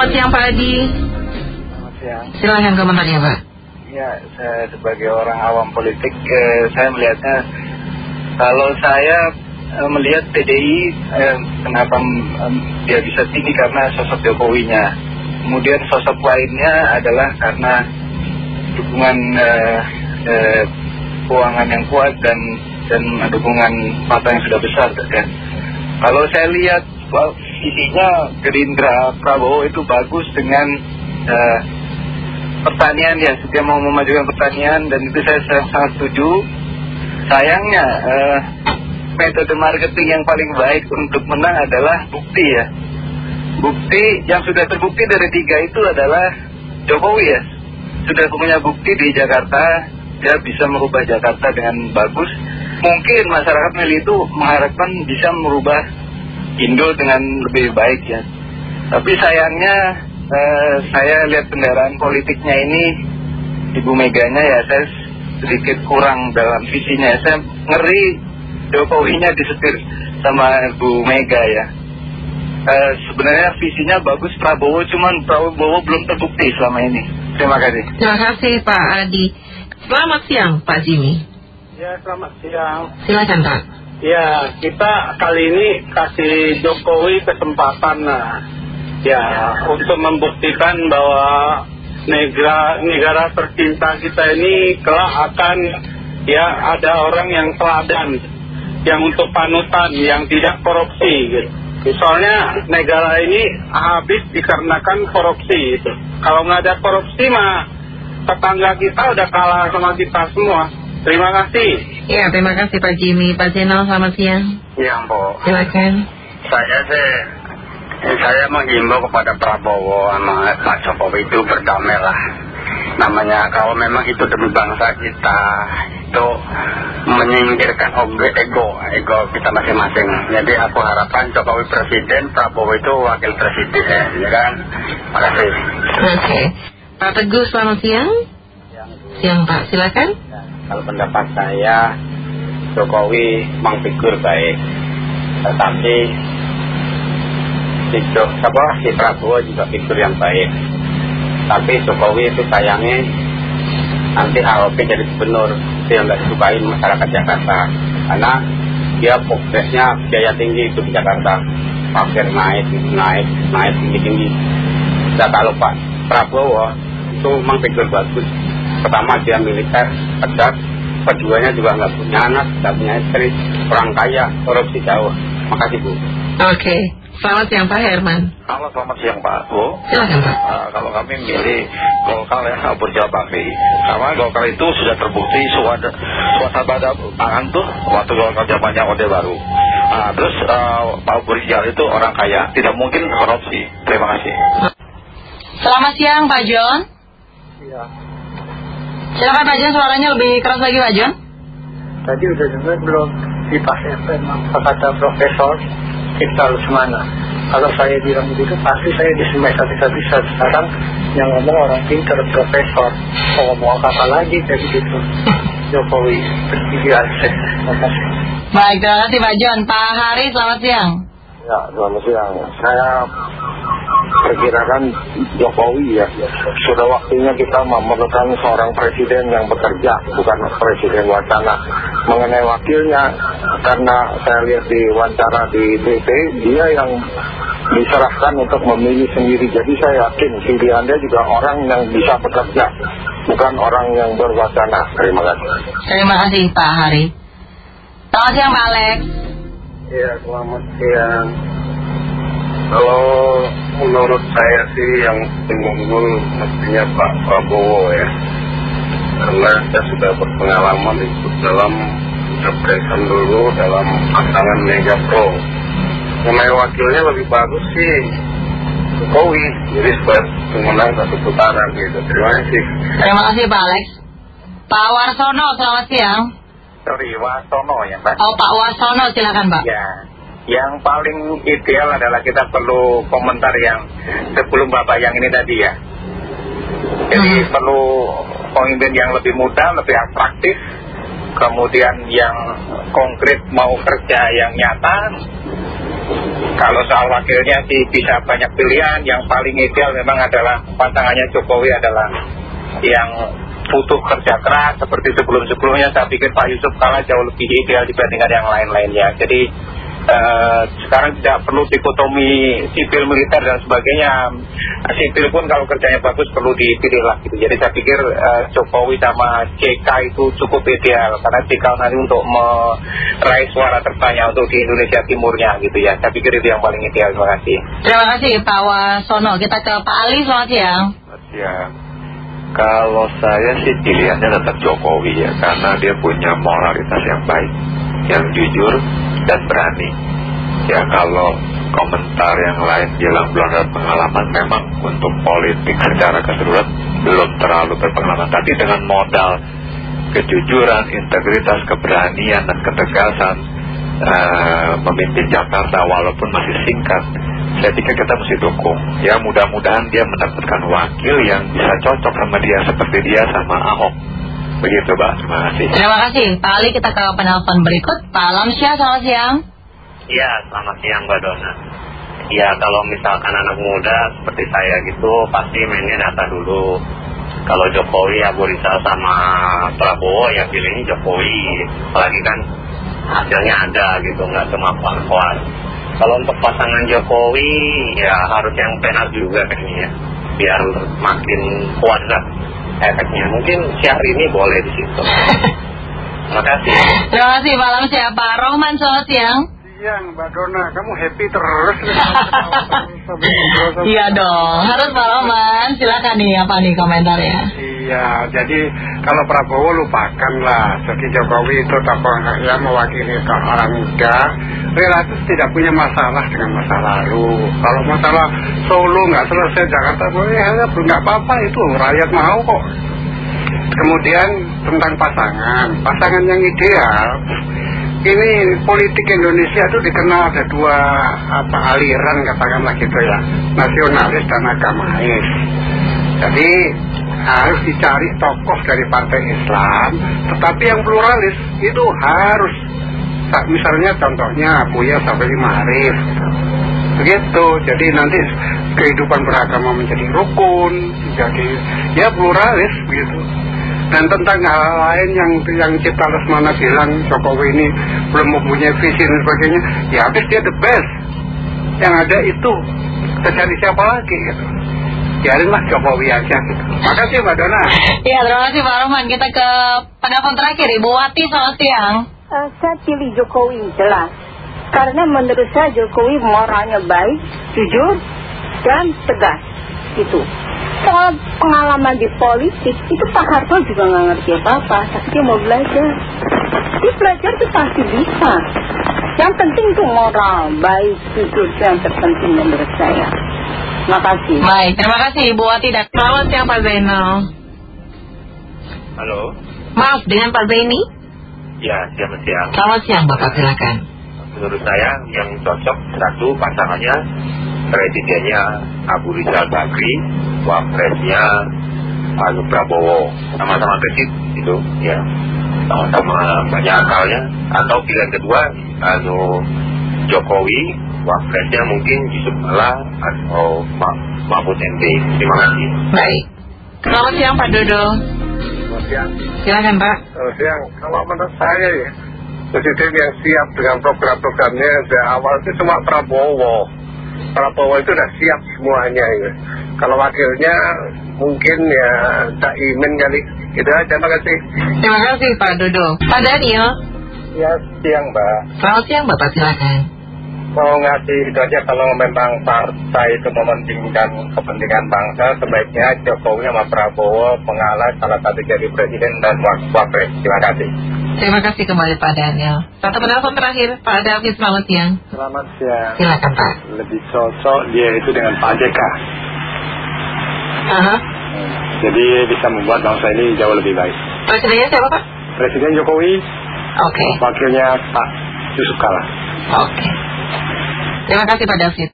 Selamat siang Pak Adi. Selamat siang. Silahkan komentarnya Pak. Ya, saya sebagai orang awam politik, eh, saya melihatnya kalau saya eh, melihat PDI eh, kenapa eh, dia bisa tinggi karena sosok Jokowinya. Kemudian sosok lainnya adalah karena dukungan eh, eh, keuangan yang kuat dan dan dukungan mata yang sudah besar kan. Kalau saya lihat wah, visinya Gerindra Prabowo itu bagus dengan eh, pertanian ya, dia mau memajukan pertanian dan itu saya sangat, sangat setuju. Sayangnya eh, metode marketing yang paling baik untuk menang adalah bukti ya. Bukti yang sudah terbukti dari tiga itu adalah Jokowi ya. Sudah punya bukti di Jakarta, dia bisa merubah Jakarta dengan bagus. Mungkin masyarakat milih itu mengharapkan bisa merubah Indo dengan lebih baik ya. Tapi sayangnya eh, saya lihat kendaraan politiknya ini Ibu Meganya ya saya sedikit kurang dalam visinya. Saya ngeri Jokowinya disetir sama Bu Mega ya. Eh, sebenarnya visinya bagus Prabowo, cuman Prabowo belum terbukti selama ini. Terima kasih. Terima kasih Pak Adi. Selamat siang Pak Jimmy. Ya, selamat siang. Silakan Pak. Ya, kita kali ini kasih Jokowi kesempatan nah, ya untuk membuktikan bahwa negara negara tercinta kita ini kelak akan ya ada orang yang teladan, yang untuk panutan, yang tidak korupsi gitu. Soalnya negara ini habis dikarenakan korupsi itu. Kalau nggak ada korupsi mah tetangga kita udah kalah sama kita semua. Terima kasih. Ya, terima kasih Pak Jimmy. Pak Jenal, selamat siang. Yang po, Silakan. saya sih saya menghimbau kepada Prabowo sama Pak Jokowi itu berdamailah. Namanya kalau memang itu demi bangsa kita itu menyingkirkan ego, ego kita masing-masing. Jadi aku harapkan Jokowi presiden, Prabowo itu wakil presiden, ya kan? Makasih. Oke. Pak Teguh, selamat siang. Siang Pak, silakan. Kalau pendapat saya Jokowi memang figur baik. Tetapi si, apa, si Prabowo juga figur yang baik. Tapi Jokowi itu sayangnya nanti AOP jadi gubernur itu yang nggak disukai masyarakat Jakarta. Karena dia progresnya biaya tinggi itu di Jakarta. Parkir naik naik naik tinggi tinggi nah kalau Pak Prabowo itu memang figur bagus pertama dia militer tegas keduanya juga nggak punya anak nggak punya istri orang kaya korupsi jauh makasih Bu Oke. Selamat siang Pak Herman. Halo selamat siang Pak Bu Silakan Pak. Ah, Kalau kami milih Golkar ya berjalan bakti Karena Golkar itu sudah terbukti suada, suasana pangan tuh Waktu Golkar zamannya Orde Baru Ah, Terus ah, Pak Burijal itu orang kaya Tidak mungkin korupsi Terima kasih Selamat siang Pak John. Iya. Silakan Pak John, suaranya lebih keras lagi Pak John. Tadi udah dengar belum di Pas FM apa kata Profesor kita harus mana? Kalau saya bilang begitu pasti saya disemai habis-habisan. Sekarang yang ngomong orang pintar Profesor. Mau ngomong apa lagi kayak begitu? Jokowi bergigi akses. Terima kasih. Baik, terima kasih Pak John. Pak Hari, selamat siang. Ya, selamat siang. Saya perkirakan Jokowi ya. Sudah waktunya kita memerlukan seorang presiden yang bekerja, bukan presiden wacana. Mengenai wakilnya, karena saya lihat di wawancara di TV, dia yang diserahkan untuk memilih sendiri. Jadi saya yakin pilihannya juga orang yang bisa bekerja, bukan orang yang berwacana. Terima kasih. Terima kasih Pak Hari. Selamat siang Pak Alex. Ya, selamat siang. Kalau menurut saya sih yang unggul mestinya Pak Prabowo ya. Karena saya sudah berpengalaman ikut dalam capresan dulu dalam pasangan Mega Pro. Mengenai wakilnya lebih bagus sih Jokowi. Jadi supaya menang satu putaran gitu. Terima kasih. Terima kasih Pak Alex. Pak Warsono, selamat siang. Sorry, Wasono ya Pak. Oh Pak Warsono, silakan Pak. Ya, yang paling ideal adalah kita perlu komentar yang sebelum Bapak yang ini tadi ya. Jadi Hmm. perlu pemimpin yang lebih muda, lebih atraktif, kemudian yang konkret mau kerja yang nyata, kalau soal wakilnya sih bisa banyak pilihan yang paling ideal memang adalah pasangannya Jokowi adalah yang butuh kerja keras seperti sebelum-sebelumnya saya pikir Pak Yusuf kalah jauh lebih ideal dibandingkan yang lain-lainnya jadi eh, sekarang tidak perlu dikotomi sipil militer dan sebagainya. Sipil pun kalau kerjanya bagus perlu dipilih lah gitu jadi saya pikir eh, Jokowi sama JK itu cukup ideal. Karena JK nanti untuk meraih suara terbanyak untuk di Indonesia Timurnya gitu ya. Saya pikir itu yang paling ideal. Terima kasih. Terima kasih Pak Wasono. Kita ke Pak Ali. Selamat siang. Ya, kalau saya sih pilihannya tetap Jokowi ya, karena dia punya moralitas yang baik, yang jujur dan berani. Ya kalau komentar yang lain bilang belum ada pengalaman, memang untuk politik secara keseluruhan belum terlalu berpengalaman. Tapi dengan modal kejujuran, integritas, keberanian dan ketegasan eh, memimpin Jakarta walaupun masih singkat, saya pikir kita mesti dukung. Ya mudah-mudahan dia mendapatkan wakil yang bisa cocok sama dia seperti dia sama Ahok. Begitu, Pak. Terima kasih. Terima kasih. Pak Ali kita ke penelpon berikut. Pak Alamsyah selamat siang. Iya, selamat siang Mbak Dona. Ya, kalau misalkan anak muda seperti saya gitu, pasti mainnya data dulu. Kalau Jokowi, Abu Rizal sama Prabowo, ya pilihnya Jokowi. Apalagi kan hasilnya ada gitu, nggak cuma kuat Kalau untuk pasangan Jokowi, ya harus yang penar juga kayaknya ya. Biar makin kuat lah efeknya. Mungkin Syahrini boleh di situ. Terima kasih. Terima kasih Pak Alamsyah. Pak Rohman selamat siang. siang Mbak Dona kamu happy terus Iya dong. Harus Pak Rohman. Silakan nih apa nih komentarnya. Iya, jadi kalau Prabowo lupakanlah. Jadi Jokowi itu tokoh yang mewakili orang muda, relatif tidak punya masalah dengan masa lalu. Kalau masalah Solo nggak selesai, Jakarta boleh, ya, nggak apa-apa itu rakyat mau kok. Kemudian tentang pasangan, pasangan yang ideal. Ini politik Indonesia itu dikenal ada dua apa aliran katakanlah gitu ya, nasionalis dan agamais. Jadi harus dicari tokoh dari partai Islam, tetapi yang pluralis itu harus, misalnya contohnya Buya sampai Marif, begitu. Jadi nanti kehidupan beragama menjadi rukun, jadi ya pluralis begitu. Dan tentang hal lain yang yang Cipta Lesmana bilang Jokowi ini belum mempunyai visi dan sebagainya, ya habis dia the best. Yang ada itu, cari siapa lagi gitu biarinlah Jokowi aja gitu. Makasih Mbak Dona. Iya terima kasih Pak Rohman. Kita ke penelpon terakhir Ibu Wati selamat siang. Eh, saya pilih Jokowi jelas. Karena menurut saya Jokowi moralnya baik, jujur, dan tegas. Itu. Soal pengalaman di politik, itu Pak Harto juga nggak ngerti apa-apa. Tapi dia mau belajar. Dia belajar itu pasti bisa. Yang penting itu moral, baik, jujur, itu yang terpenting menurut saya. Terima kasih. Baik, terima kasih Ibu Wati dan selamat siang Pak Zainal. Halo. Maaf dengan Pak Zaini. Ya, selamat siang. Selamat siang Bapak silakan. Menurut saya yang cocok satu pasangannya presidennya Abu Rizal Bakri, wapresnya Anu Prabowo, sama-sama kecil itu ya, sama-sama banyak akalnya. Atau pilihan kedua Anu Jokowi, wapresnya mungkin Yusuf Kala atau Ma- Mahfud MD. Terima kasih. Baik. Selamat siang Pak Dodo. Selamat siang. Silakan Pak. Selamat siang. Kalau menurut saya ya, presiden yang siap dengan program-programnya dari awal itu cuma Prabowo. Prabowo itu udah siap semuanya ya. Kalau wakilnya mungkin ya Cak Imin kali. Gitu aja, terima kasih. Terima kasih Pak Dodo. Pak Daniel. Ya, siang Mbak. Selamat siang Bapak silakan. Mau ngasih itu aja kalau memang partai itu mementingkan kepentingan bangsa, sebaiknya Jokowi sama Prabowo mengalah salah satu jadi presiden dan wak- wapres. Terima kasih. Terima kasih kembali Pak Daniel. Satu penelpon terakhir Pak David selamat siang. Selamat siang. Silakan Pak. Lebih cocok dia itu dengan Pak JK. Aha. Jadi bisa membuat bangsa ini jauh lebih baik. Presidennya siapa Pak? Presiden Jokowi, Oke. wakilnya Pak Yusuf Kala. Oke. Terima kasih Pak David.